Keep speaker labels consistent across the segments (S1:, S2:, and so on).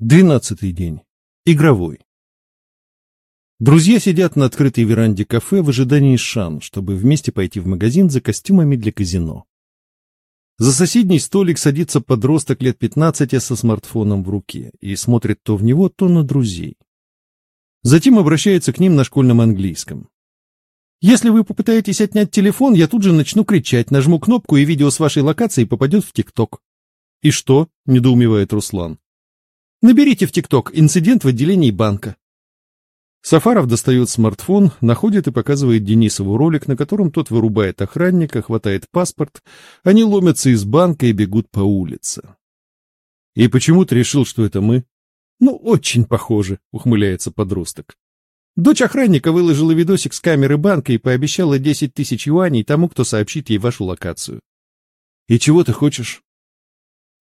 S1: Двенадцатый день. Игровой. Друзья сидят на открытой веранде кафе в ожидании Шан, чтобы вместе пойти в магазин за костюмами для казино. За соседний столик садится подросток лет 15 со смартфоном в руке и смотрит то в него, то на друзей. Затем обращается к ним на школьном английском. Если вы попытаетесь отнять телефон, я тут же начну кричать, нажму кнопку, и видео с вашей локацией попадет в ТикТок. И что? — недоумевает Руслан. Наберите в ТикТок инцидент в отделении банка. Сафаров достает смартфон, находит и показывает Денисову ролик, на котором тот вырубает охранника, хватает паспорт, они ломятся из банка и бегут по улице. «И почему ты решил, что это мы?» «Ну, очень похоже», — ухмыляется подросток. Дочь охранника выложила видосик с камеры банка и пообещала 10 тысяч юаней тому, кто сообщит ей вашу локацию. «И чего ты хочешь?»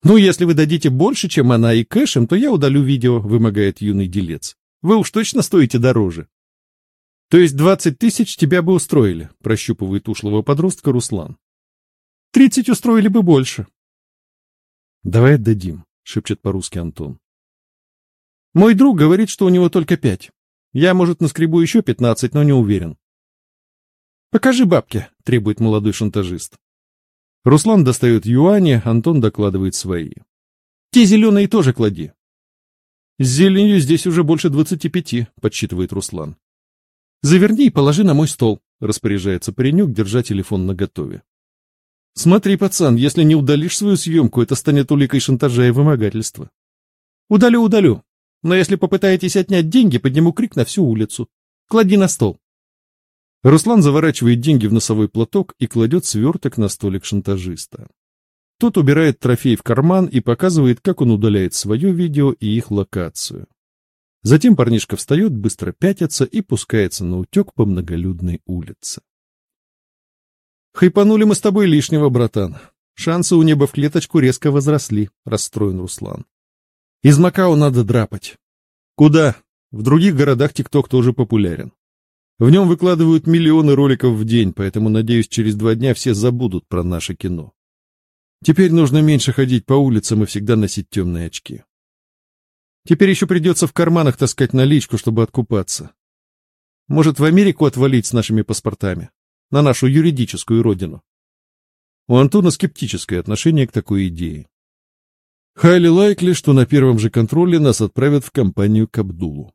S1: «Ну, если вы дадите больше, чем она, и кэшем, то я удалю видео», — вымогает юный делец. «Вы уж точно стоите дороже». «То есть двадцать тысяч тебя бы устроили», — прощупывает ушлого подростка Руслан. «Тридцать устроили бы больше». «Давай отдадим», — шепчет по-русски Антон. «Мой друг говорит, что у него только пять. Я, может, наскребу еще пятнадцать, но не уверен». «Покажи бабки», — требует молодой шантажист. Руслан достает юани, Антон докладывает свои. Те зеленые тоже клади. С зеленью здесь уже больше двадцати пяти, подсчитывает Руслан. Заверни и положи на мой стол, распоряжается паренек, держа телефон наготове. Смотри, пацан, если не удалишь свою съемку, это станет уликой шантажа и вымогательства. Удалю, удалю. Но если попытаетесь отнять деньги, подниму крик на всю улицу. Клади на стол. Руслан заворачивает деньги в носовой платок и кладет сверток на столик шантажиста. Тот убирает трофей в карман и показывает, как он удаляет свое видео и их локацию. Затем парнишка встает, быстро пятится и пускается на утек по многолюдной улице. «Хайпанули мы с тобой лишнего, братан. Шансы у неба в клеточку резко возросли», — расстроен Руслан. «Из Макао надо драпать». «Куда? В других городах ТикТок тоже популярен. В нем выкладывают миллионы роликов в день, поэтому, надеюсь, через два дня все забудут про наше кино. Теперь нужно меньше ходить по улицам и всегда носить темные очки. Теперь еще придется в карманах таскать наличку, чтобы откупаться. Может, в Америку отвалить с нашими паспортами? На нашу юридическую родину? У Антона скептическое отношение к такой идее. Хайли лайкли, что на первом же контроле нас отправят в компанию к Абдулу.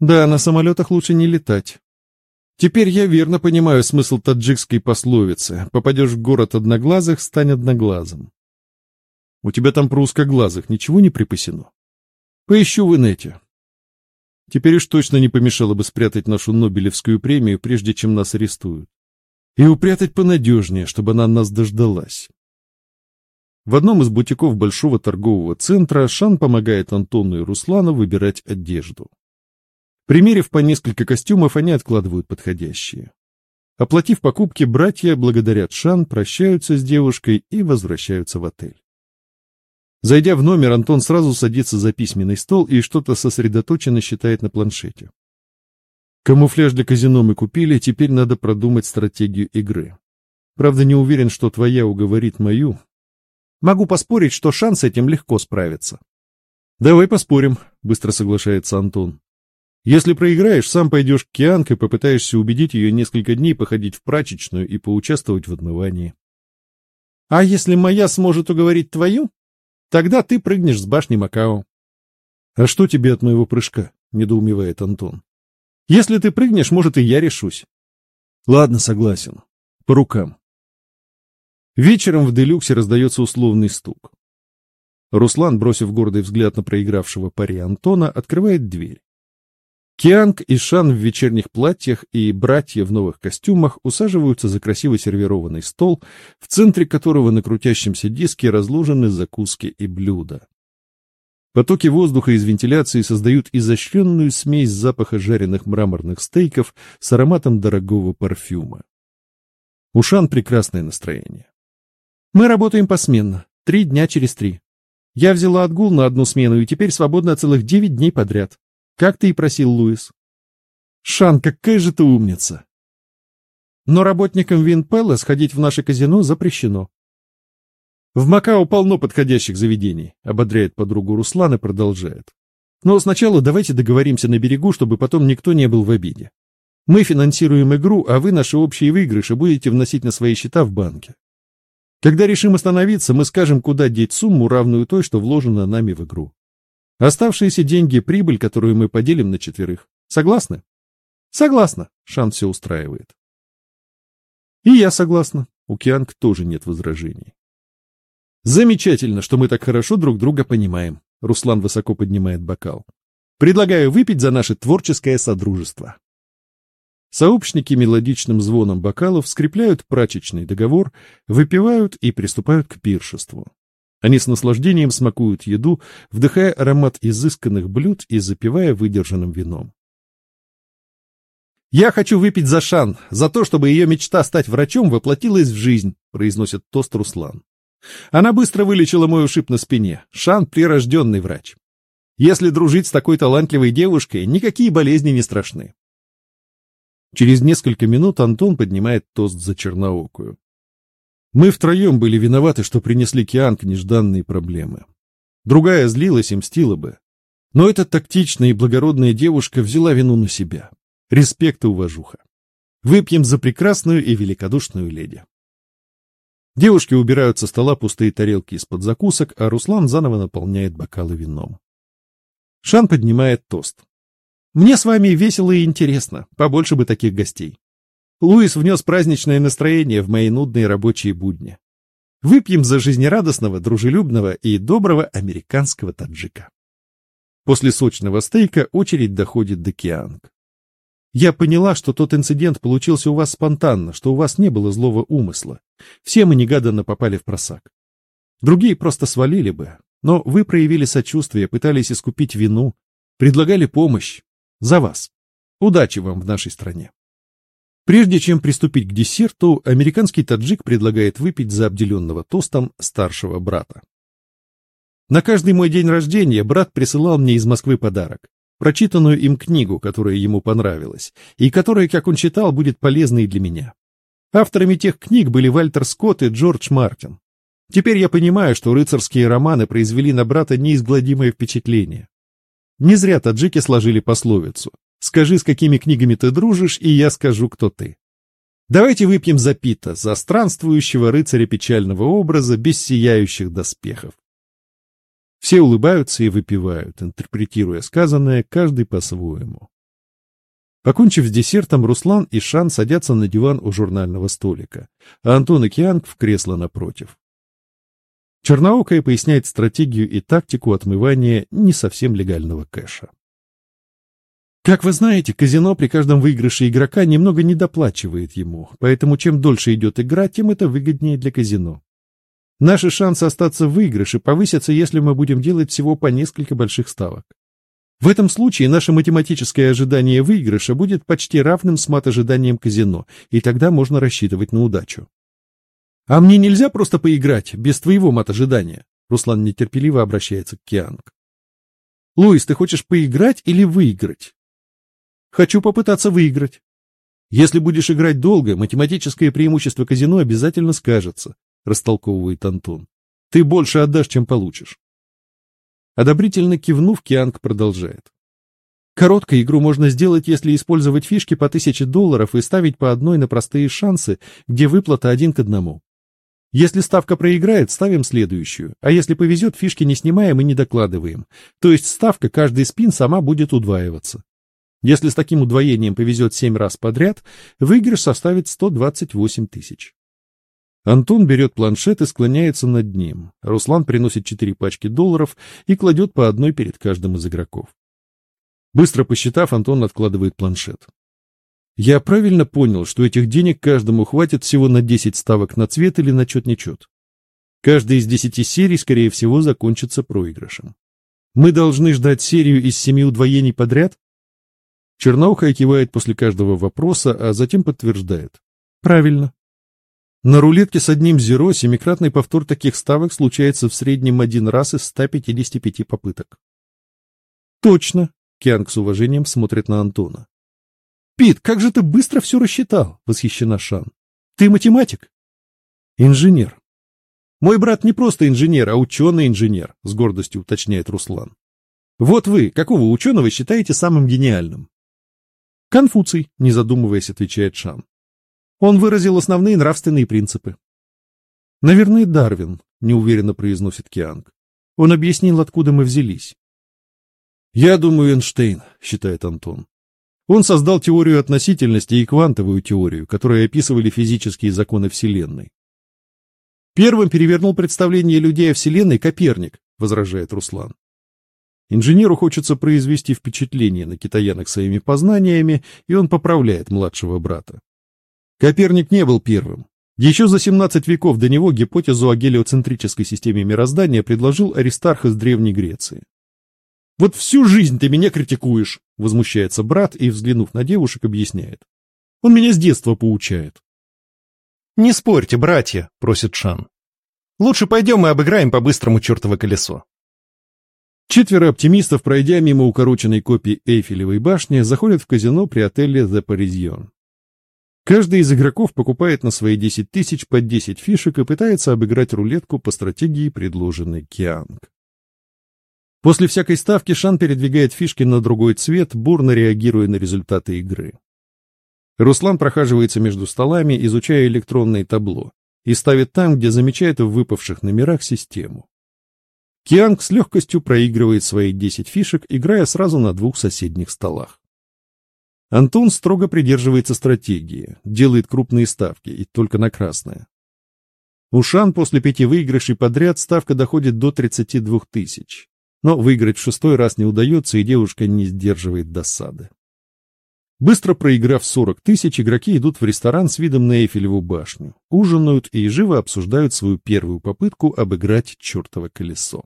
S1: Да, на самолетах лучше не летать. Теперь я верно понимаю смысл таджикской пословицы. Попадешь в город одноглазых, стань одноглазым. У тебя там про узкоглазых ничего не припасено? Поищу в инете. Теперь уж точно не помешало бы спрятать нашу Нобелевскую премию, прежде чем нас арестуют. И упрятать понадежнее, чтобы она нас дождалась. В одном из бутиков большого торгового центра Шан помогает Антону и Руслану выбирать одежду. Примерив по несколько костюмов, они откладывают подходящие. Оплатив покупки, братья благодарят Шан, прощаются с девушкой и возвращаются в отель. Зайдя в номер, Антон сразу садится за письменный стол и что-то сосредоточенно считает на планшете. Камуфляж для казино мы купили, теперь надо продумать стратегию игры. Правда, не уверен, что твоя уговорит мою. Могу поспорить, что шанс этим легко справиться. Давай поспорим, быстро соглашается Антон. Если проиграешь, сам пойдешь к Кианке, попытаешься убедить ее несколько дней походить в прачечную и поучаствовать в отмывании. А если моя сможет уговорить твою, тогда ты прыгнешь с башни Макао. А что тебе от моего прыжка? недоумевает Антон. Если ты прыгнешь, может, и я решусь. Ладно, согласен. По рукам. Вечером в делюксе раздается условный стук. Руслан, бросив гордый взгляд на проигравшего пари Антона, открывает дверь. Кианг и Шан в вечерних платьях и братья в новых костюмах усаживаются за красиво сервированный стол, в центре которого на крутящемся диске разложены закуски и блюда. Потоки воздуха из вентиляции создают изощренную смесь запаха жареных мраморных стейков с ароматом дорогого парфюма. У Шан прекрасное настроение. Мы работаем посменно, три дня через три. Я взяла отгул на одну смену и теперь свободна целых девять дней подряд. Как ты и просил, Луис. Шан, какая же ты умница. Но работникам Винпелла сходить в наше казино запрещено. В Макао полно подходящих заведений, ободряет подругу Руслан и продолжает. Но сначала давайте договоримся на берегу, чтобы потом никто не был в обиде. Мы финансируем игру, а вы наши общие выигрыши будете вносить на свои счета в банке. Когда решим остановиться, мы скажем, куда деть сумму, равную той, что вложена нами в игру. Оставшиеся деньги – прибыль, которую мы поделим на четверых. Согласны? Согласна. Шан все устраивает. И я согласна. У Кианг тоже нет возражений. Замечательно, что мы так хорошо друг друга понимаем. Руслан высоко поднимает бокал. Предлагаю выпить за наше творческое содружество. Сообщники мелодичным звоном бокалов скрепляют прачечный договор, выпивают и приступают к пиршеству. Они с наслаждением смакуют еду, вдыхая аромат изысканных блюд и запивая выдержанным вином. «Я хочу выпить за Шан, за то, чтобы ее мечта стать врачом воплотилась в жизнь», произносит тост Руслан. Она быстро вылечила мой ушиб на спине. Шан — прирожденный врач. Если дружить с такой талантливой девушкой, никакие болезни не страшны. Через несколько минут Антон поднимает тост за черноокую. Мы втроем были виноваты, что принесли Кианг нежданные проблемы. Другая злилась и мстила бы. Но эта тактичная и благородная девушка взяла вину на себя. Респект и уважуха. Выпьем за прекрасную и великодушную леди. Девушки убирают со стола пустые тарелки из-под закусок, а Руслан заново наполняет бокалы вином. Шан поднимает тост. Мне с вами весело и интересно, побольше бы таких гостей. Луис внес праздничное настроение в мои нудные рабочие будни. Выпьем за жизнерадостного, дружелюбного и доброго американского таджика. После сочного стейка очередь доходит до Кианг. Я поняла, что тот инцидент получился у вас спонтанно, что у вас не было злого умысла. Все мы негаданно попали в просак. Другие просто свалили бы, но вы проявили сочувствие, пытались искупить вину, предлагали помощь, за вас. Удачи вам в нашей стране. Прежде чем приступить к десерту, американский таджик предлагает выпить за обделенного тостом старшего брата. На каждый мой день рождения брат присылал мне из Москвы подарок, прочитанную им книгу, которая ему понравилась, и которая, как он читал, будет полезной для меня. Авторами тех книг были Вальтер Скотт и Джордж Мартин. Теперь я понимаю, что рыцарские романы произвели на брата неизгладимое впечатление. Не зря таджики сложили пословицу «Скажи, с какими книгами ты дружишь, и я скажу, кто ты». Давайте выпьем за Пита, за странствующего рыцаря печального образа, без сияющих доспехов. Все улыбаются и выпивают, интерпретируя сказанное, каждый по-своему. Покончив с десертом, Руслан и Шан садятся на диван у журнального столика, а Антон и Кианг в кресло напротив. Черноокая поясняет стратегию и тактику отмывания не совсем легального кэша. Как вы знаете, казино при каждом выигрыше игрока немного недоплачивает ему, поэтому чем дольше идет игра, тем это выгоднее для казино. Наши шансы остаться в выигрыше повысятся, если мы будем делать всего по несколько больших ставок. В этом случае наше математическое ожидание выигрыша будет почти равным с мат-ожиданием казино, и тогда можно рассчитывать на удачу. А мне нельзя просто поиграть, без твоего мат-ожидания? Руслан нетерпеливо обращается к Кианг. Луис, ты хочешь поиграть или выиграть? Хочу попытаться выиграть. Если будешь играть долго, математическое преимущество казино обязательно скажется, растолковывает Антон. Ты больше отдашь, чем получишь. Одобрительно кивнув, Кианг продолжает. Короткую игру можно сделать, если использовать фишки по тысяче долларов и ставить по одной на простые шансы, где выплата один к одному. Если ставка проиграет, ставим следующую, а если повезет, фишки не снимаем и не докладываем. То есть ставка каждый спин сама будет удваиваться. Если с таким удвоением повезет 7 раз подряд, выигрыш составит 128 тысяч. Антон берет планшет и склоняется над ним. Руслан приносит 4 пачки долларов и кладет по одной перед каждым из игроков. Быстро посчитав, Антон откладывает планшет. Я правильно понял, что этих денег каждому хватит всего на 10 ставок на цвет или на чет-нечет. Каждая из 10 серий, скорее всего, закончится проигрышем. Мы должны ждать серию из семи удвоений подряд? Черноухая кивает после каждого вопроса, а затем подтверждает. Правильно. На рулетке с одним зеро семикратный повтор таких ставок случается в среднем один раз из 155 попыток. Точно. Кианг с уважением смотрит на Антона. «Пит, как же ты быстро все рассчитал!» — восхищена Шан. «Ты математик?» «Инженер». Мой брат не просто инженер, а ученый-инженер, с гордостью уточняет Руслан. Вот вы, какого ученого считаете самым гениальным? Конфуций, не задумываясь, отвечает Шан. Он выразил основные нравственные принципы. Наверное, Дарвин, неуверенно произносит Кианг. Он объяснил, откуда мы взялись. Я думаю, Эйнштейн, считает Антон. Он создал теорию относительности и квантовую теорию, которые описывали физические законы Вселенной. Первым перевернул представление людей о Вселенной Коперник, возражает Руслан. Инженеру хочется произвести впечатление на китаянок своими познаниями, и он поправляет младшего брата. Коперник не был первым. Еще за 17 веков до него гипотезу о гелиоцентрической системе мироздания предложил Аристарх из Древней Греции. «Вот всю жизнь ты меня критикуешь!» — возмущается брат и, взглянув на девушек, объясняет. «Он меня с детства поучает».
S2: «Не спорьте, братья!» — просит Шан. «Лучше пойдем и обыграем по-быстрому чертово колесо».
S1: Четверо оптимистов, пройдя мимо укороченной копии Эйфелевой башни, заходят в казино при отеле The Parisian. Каждый из игроков покупает на свои 10 тысяч по 10 фишек и пытается обыграть рулетку по стратегии, предложенной Кианг. После всякой ставки Шан передвигает фишки на другой цвет, бурно реагируя на результаты игры. Руслан прохаживается между столами, изучая электронное табло, и ставит там, где замечает в выпавших номерах систему. Кианг с легкостью проигрывает свои 10 фишек, играя сразу на двух соседних столах. Антон строго придерживается стратегии, делает крупные ставки и только на красное. У Шан после пяти выигрышей подряд ставка доходит до 32 тысяч. Но выиграть в шестой раз не удается, и девушка не сдерживает досады. Быстро проиграв 40 тысяч, игроки идут в ресторан с видом на Эйфелеву башню, ужинают и живо обсуждают свою первую попытку обыграть чертово колесо.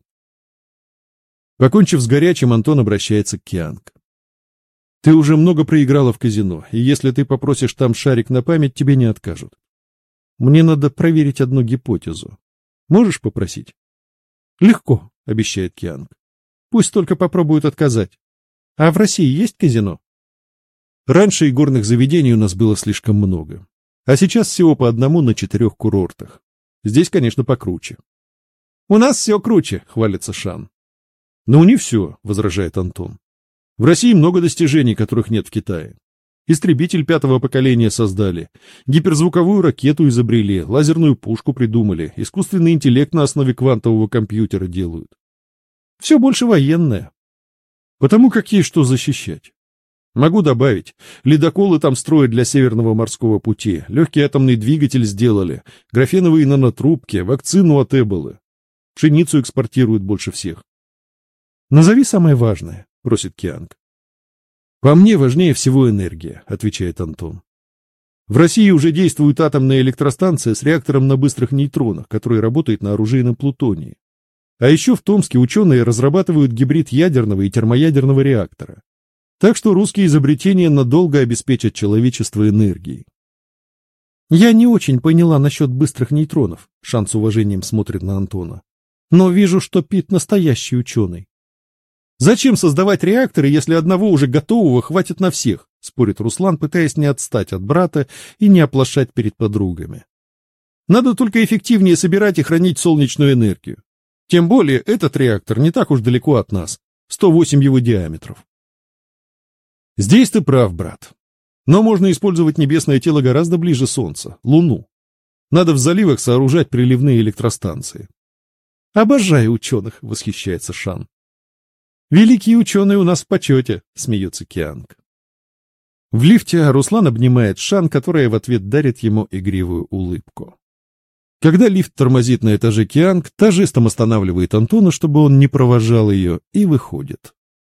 S1: Покончив с горячим, Антон обращается к Кианг. «Ты уже много проиграла в казино, и если ты попросишь там шарик на память, тебе не откажут. Мне надо проверить одну гипотезу. Можешь попросить?» «Легко», — обещает Кианг. «Пусть только попробуют отказать. А в России есть казино?» Раньше игорных заведений у нас было слишком много. А сейчас всего по одному на четырех курортах. Здесь, конечно, покруче. «У нас все круче», — хвалится Шан. «Ну, не все», — возражает Антон. «В России много достижений, которых нет в Китае. Истребитель пятого поколения создали, гиперзвуковую ракету изобрели, лазерную пушку придумали, искусственный интеллект на основе квантового компьютера делают. Все больше военное. Потому как есть что защищать. Могу добавить, ледоколы там строят для Северного морского пути, легкий атомный двигатель сделали, графеновые нанотрубки, вакцину от Эболы. Пшеницу экспортируют больше всех. «Назови самое важное», — просит Кианг. «По мне важнее всего энергия», — отвечает Антон. В России уже действует атомная электростанция с реактором на быстрых нейтронах, который работает на оружейном плутонии. А еще в Томске ученые разрабатывают гибрид ядерного и термоядерного реактора. Так что русские изобретения надолго обеспечат человечество энергией. Я не очень поняла насчет быстрых нейтронов, Шан с уважением смотрит на Антона. Но вижу, что Пит настоящий ученый. Зачем создавать реакторы, если одного уже готового хватит на всех? Спорит Руслан, пытаясь не отстать от брата и не оплошать перед подругами. Надо только эффективнее собирать и хранить солнечную энергию. Тем более этот реактор не так уж далеко от нас. 108 его диаметров. Здесь ты прав, брат. Но можно использовать небесное тело гораздо ближе Солнца, Луну. Надо в заливах сооружать приливные электростанции. Обожаю ученых, восхищается Шан. Великие ученые у нас в почете, смеется Кианг. В лифте Руслан обнимает Шан, которая в ответ дарит ему игривую улыбку. Когда лифт тормозит на этаже Кианг, та жестом останавливает Антона, чтобы он не провожал ее, и выходит.